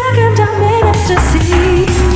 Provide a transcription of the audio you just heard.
second I'm in ecstasy